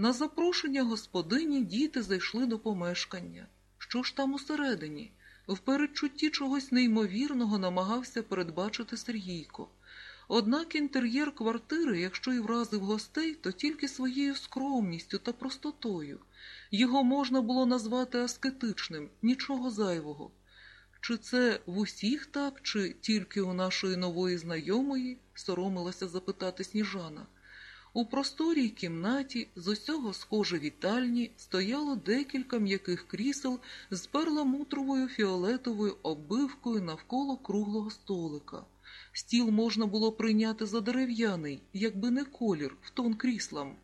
На запрошення господині діти зайшли до помешкання. Що ж там усередині? В передчутті чогось неймовірного намагався передбачити Сергійко. Однак інтер'єр квартири, якщо і вразив гостей, то тільки своєю скромністю та простотою. Його можна було назвати аскетичним, нічого зайвого. Чи це в усіх так, чи тільки у нашої нової знайомої, соромилася запитати сніжана. У просторій кімнаті з усього схоже вітальні стояло декілька м'яких крісел з перламутровою фіолетовою оббивкою навколо круглого столика. Стіл можна було прийняти за дерев'яний, якби не колір, в тон кріслам.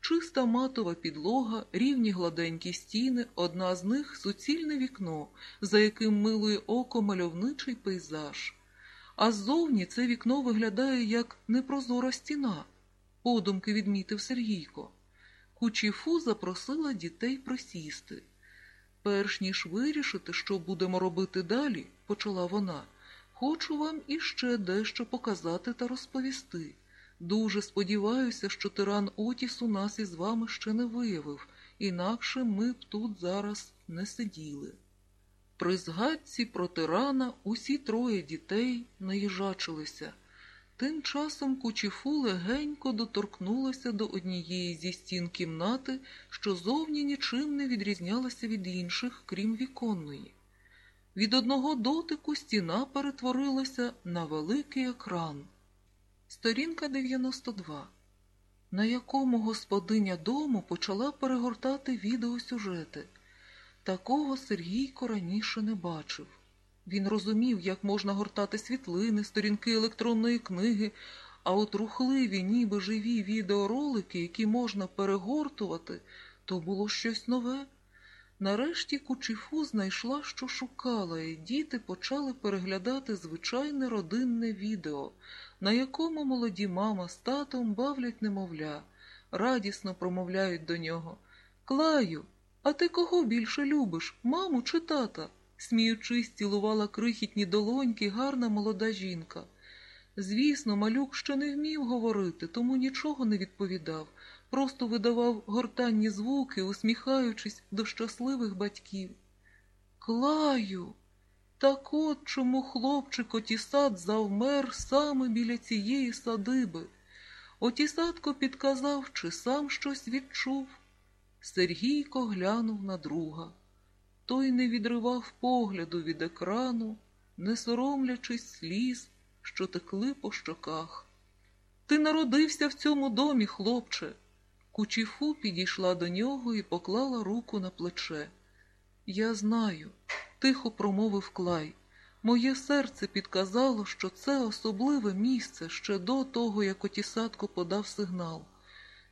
Чиста матова підлога, рівні гладенькі стіни, одна з них суцільне вікно, за яким милує око мальовничий пейзаж. А ззовні це вікно виглядає як непрозора стіна, подумки відмітив Сергійко. Кучіфу запросила дітей присісти. Перш ніж вирішити, що будемо робити далі, почала вона, хочу вам іще дещо показати та розповісти. Дуже сподіваюся, що тиран Отіс у нас із вами ще не виявив, інакше ми б тут зараз не сиділи. При згадці про тирана усі троє дітей наїжачилися. Тим часом кучіфу легенько доторкнулася до однієї зі стін кімнати, що зовні нічим не відрізнялася від інших, крім віконної. Від одного дотику стіна перетворилася на великий екран. Сторінка 92, на якому господиня дому почала перегортати відеосюжети. Такого Сергійко раніше не бачив. Він розумів, як можна гортати світлини, сторінки електронної книги, а от рухливі, ніби живі відеоролики, які можна перегортувати, то було щось нове. Нарешті кучіфу знайшла, що шукала, і діти почали переглядати звичайне родинне відео, на якому молоді мама з татом бавлять немовля, радісно промовляють до нього Клаю, а ти кого більше любиш, маму чи тата? Сміючись, цілувала крихітні долоньки гарна молода жінка. Звісно, малюк ще не вмів говорити, тому нічого не відповідав, просто видавав гортанні звуки, усміхаючись до щасливих батьків. Клаю, так от чому хлопчик Отісад завмер саме біля цієї садиби. Отісадко підказав, чи сам щось відчув. Сергійко глянув на друга. Той не відривав погляду від екрану, не соромлячись сліз, що текли по щоках. Ти народився в цьому домі, хлопче. Кучіфу підійшла до нього і поклала руку на плече. Я знаю, тихо промовив Клай. Моє серце підказало, що це особливе місце ще до того, як отісадко подав сигнал.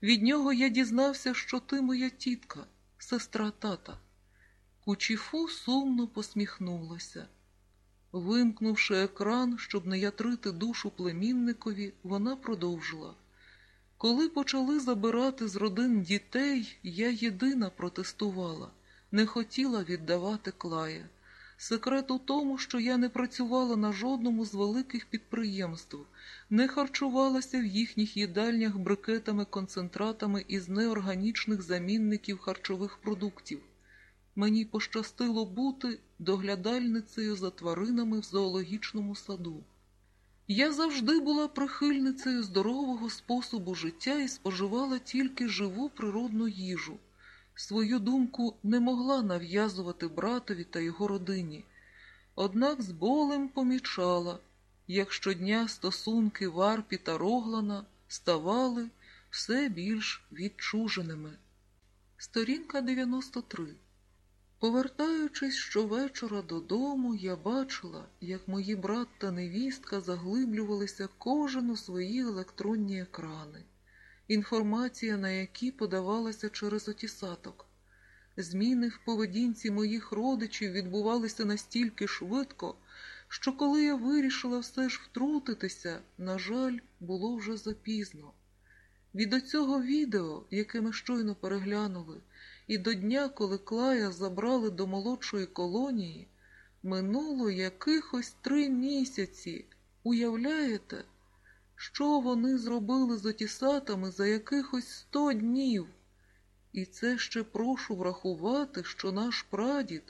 Від нього я дізнався, що ти моя тітка, сестра тата. Кучіфу сумно посміхнулася. Вимкнувши екран, щоб не ятрити душу племінникові, вона продовжила. Коли почали забирати з родин дітей, я єдина протестувала, не хотіла віддавати клая. Секрет у тому, що я не працювала на жодному з великих підприємств, не харчувалася в їхніх їдальнях брикетами-концентратами із неорганічних замінників харчових продуктів. Мені пощастило бути доглядальницею за тваринами в зоологічному саду. Я завжди була прихильницею здорового способу життя і споживала тільки живу природну їжу. Свою думку не могла нав'язувати братові та його родині. Однак з болем помічала, як щодня стосунки Варпі та Роглана ставали все більш відчуженими. Сторінка 93 Повертаючись щовечора додому, я бачила, як мої брат та невістка заглиблювалися кожен у свої електронні екрани, інформація на які подавалася через отісаток. Зміни в поведінці моїх родичів відбувалися настільки швидко, що коли я вирішила все ж втрутитися, на жаль, було вже запізно. Від оцього відео, яке ми щойно переглянули, і до дня, коли Клая забрали до молодшої колонії, минуло якихось три місяці. Уявляєте, що вони зробили з отісатами за якихось сто днів? І це ще прошу врахувати, що наш прадід